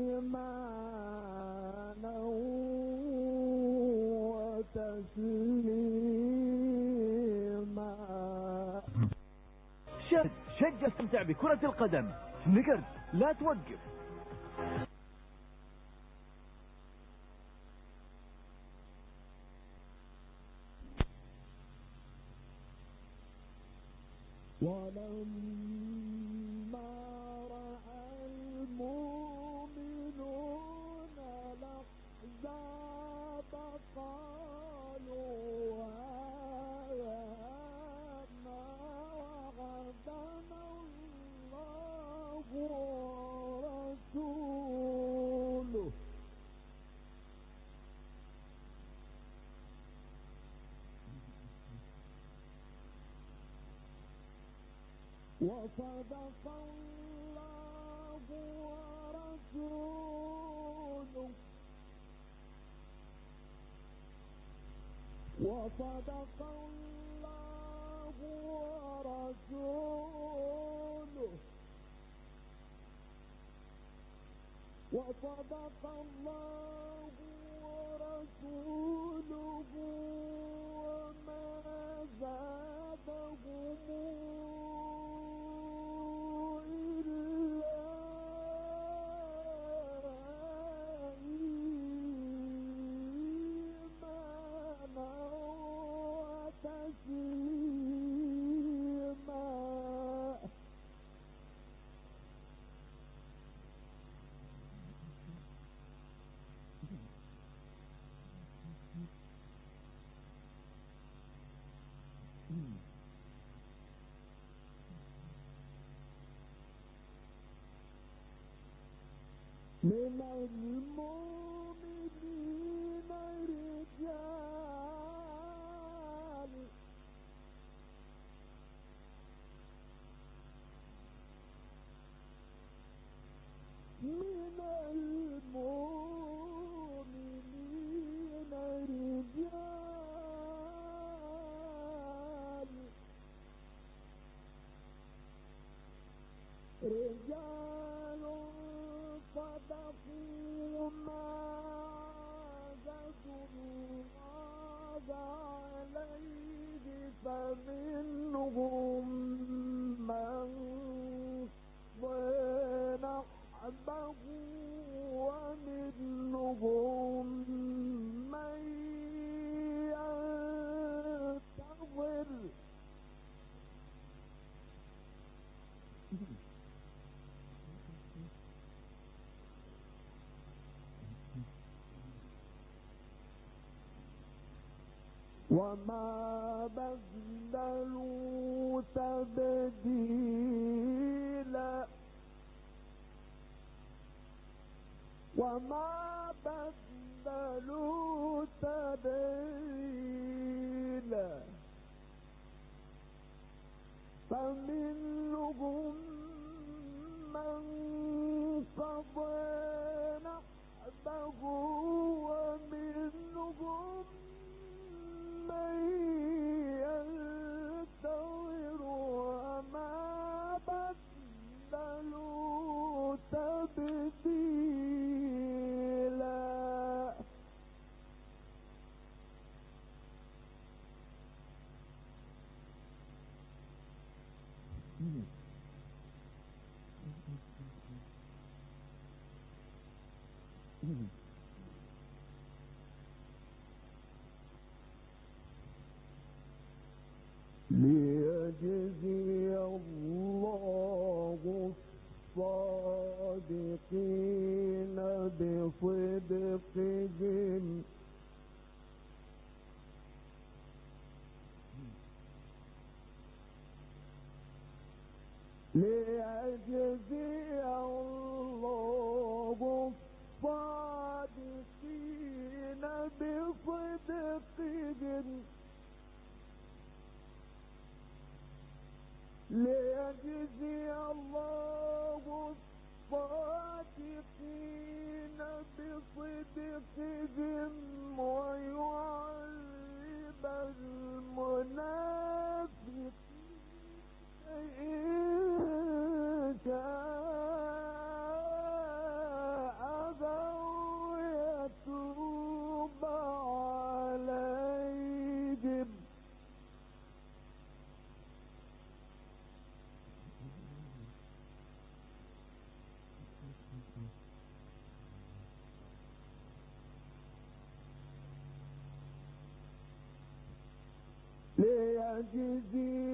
إيمانا وتسليما. شد شجع استمتع بكرة القدم. سنيكرز لا توقف. وصدق الله ورسوله. وصدق الله ورسوله. وصدق الله ورسوله. من المؤمنين وما بدلوا تبديلا وما بدلوا تبديلا فمنهم من قضى نحبه ليجزي الله الصادقين بصدقهم. ليجزي الله الصادقين بصدقهم. ليجزي الله الصادقين بصدقهم ويعذب المنافقين إن شاء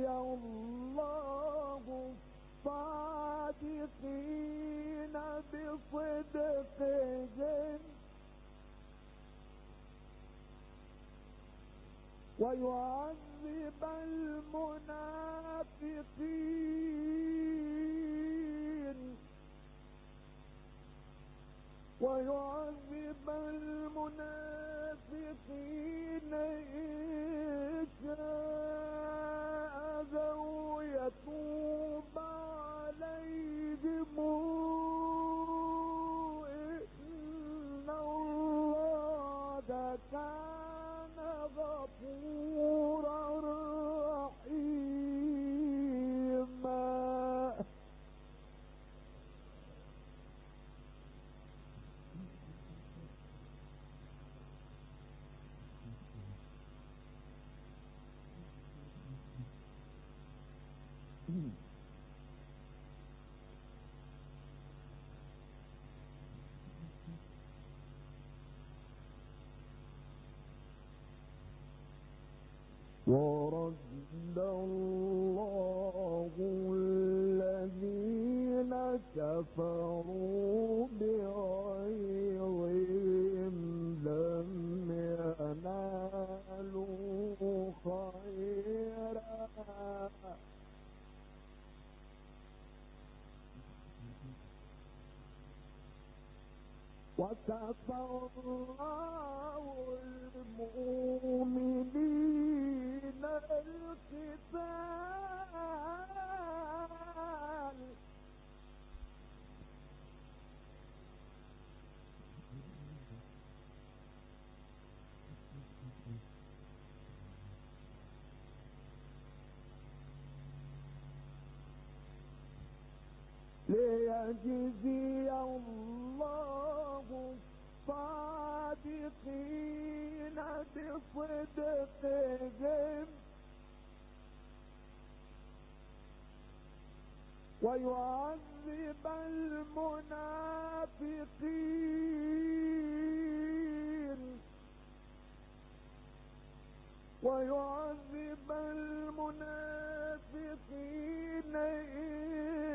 الله الصادقين بصدقهم ويعذب المنافقين ويعذب المنافقين إن الله كان غفورا ورد الله الذين كفروا بغيظهم لم ينالوا خيرا. وكفى الله المؤمنين القتال. ليجزي الله الصادقين بصدقهم. ويعذب المنافقين. ويعذب المنافقين إن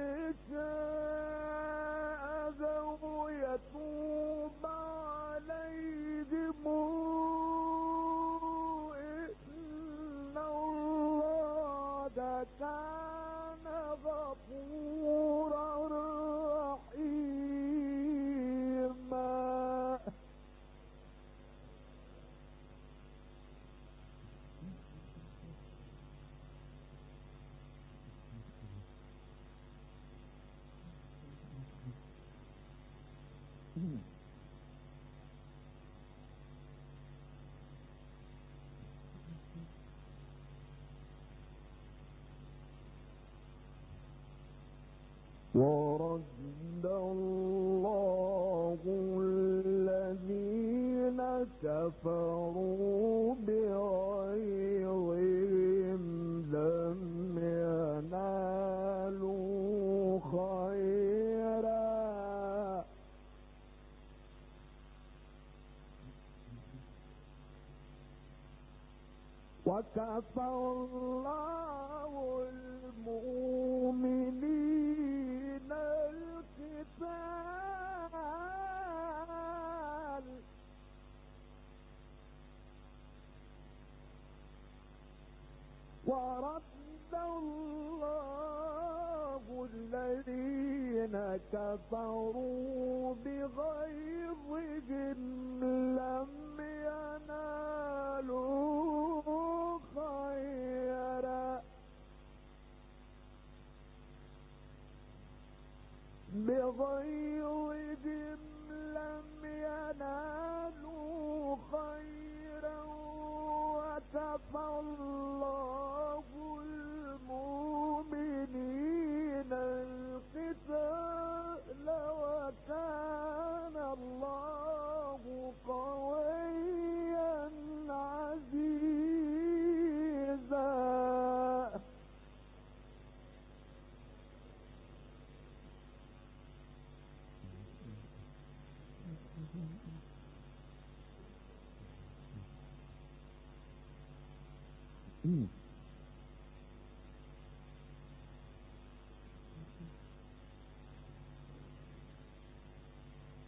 ورد الله الذين كفروا بغيظهم لم ينالوا خيرا. وكفى الله كفروا بغيظهم لم ينالوا خيرا. بغيظهم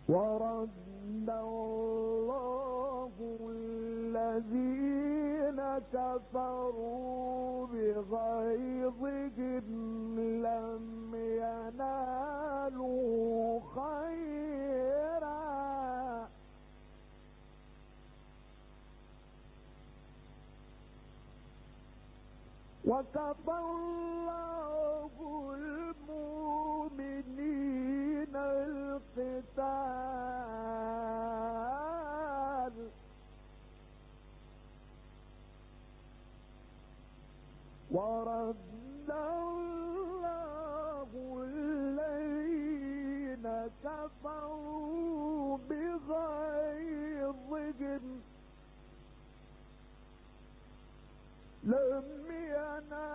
ورد الله الذين كفروا بغيظهم لم ينالوا خيرا. وكفى الله القتال. ورد الله الذين كفروا بغيظهم. لم ينالوا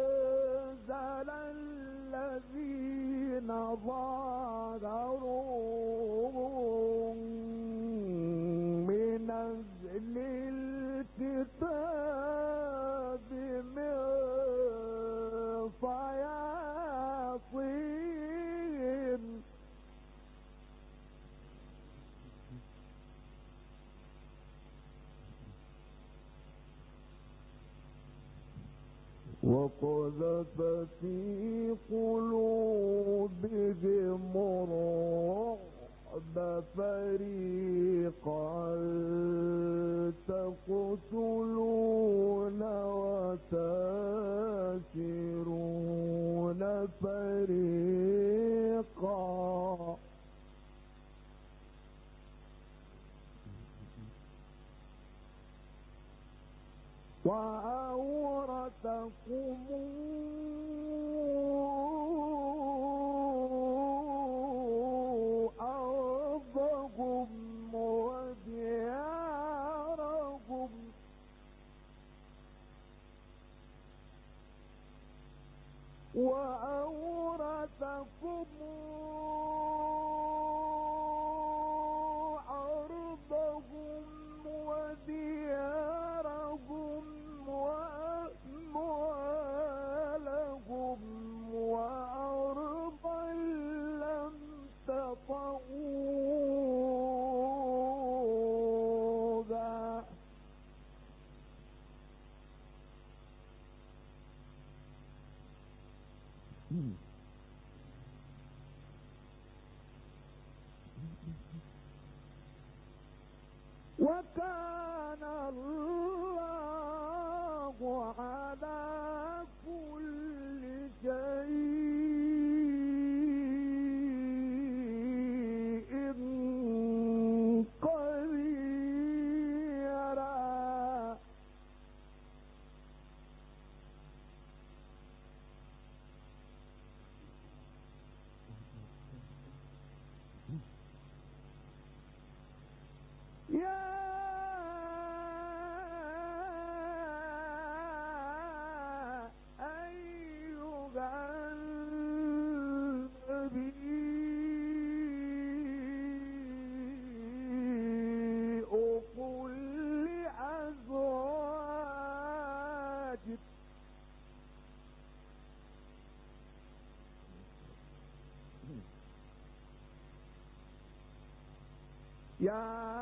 وأنزل الذين ظاهروا وقذف في قلوبهم الرعب فريقا تقتلون وتاسرون فريقا وأورثكم Yeah.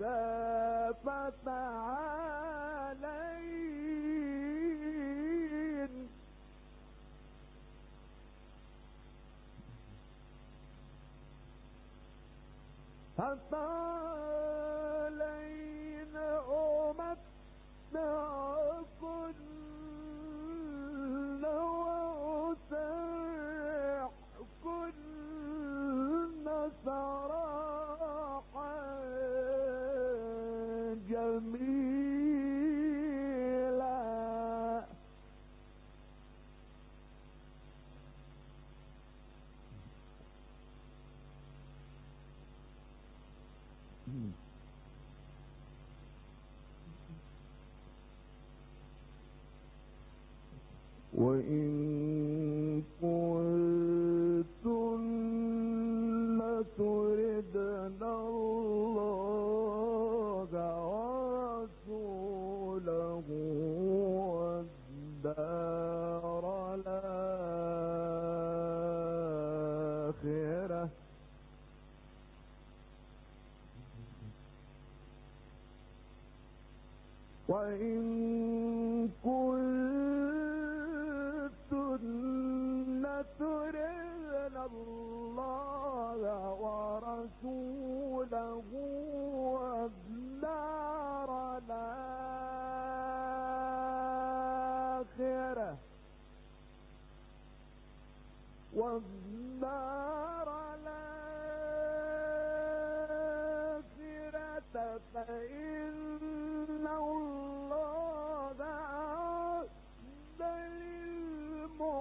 وزينتها فتعالين فطالين وإن والدار الآخرة. والدار الآخرة فإن الله أعد للمحسنات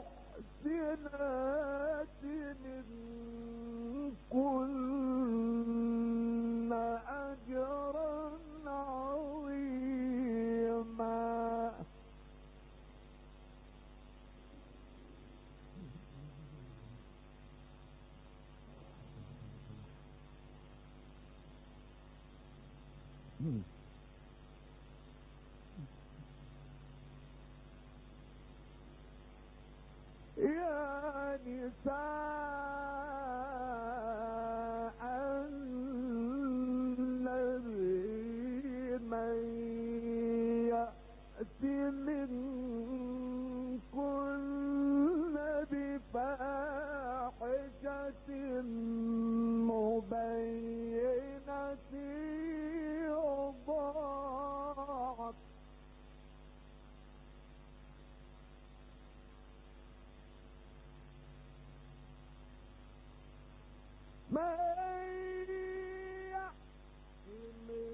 منكن يا نساء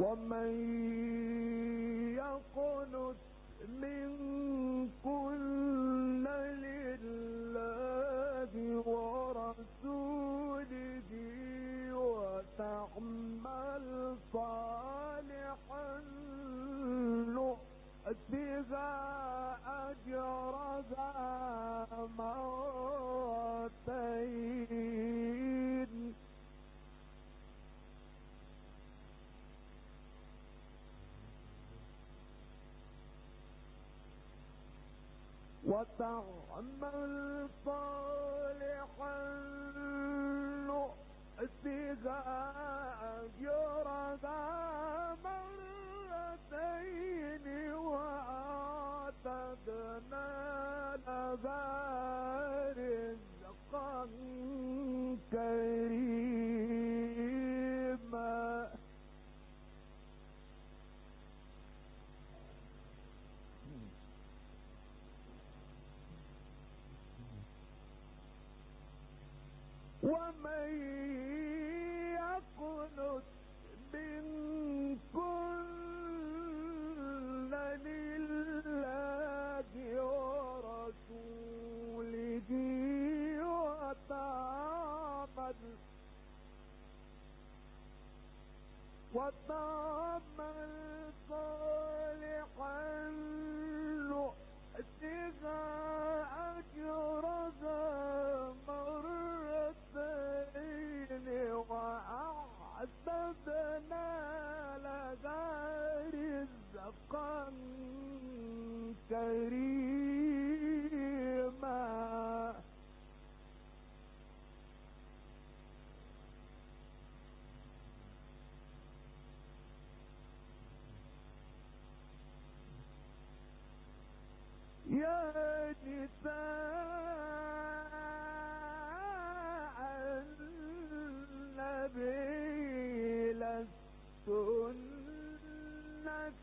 ومن يقنت منكن لله ورسوله وتعمل صالحا نؤتها أجرها مرتين وتعمل صالحا نؤتها أجرها مرتين وأعتدنا لها رزقا كريما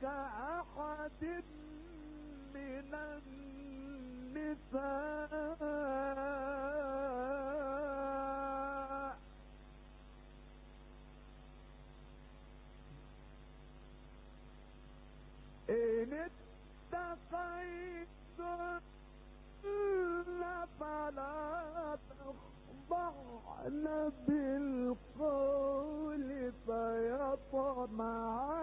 كأحد من النساء إن اتقيتن فلا تخضعن بالقول فيطمع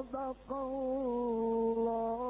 صدق الله.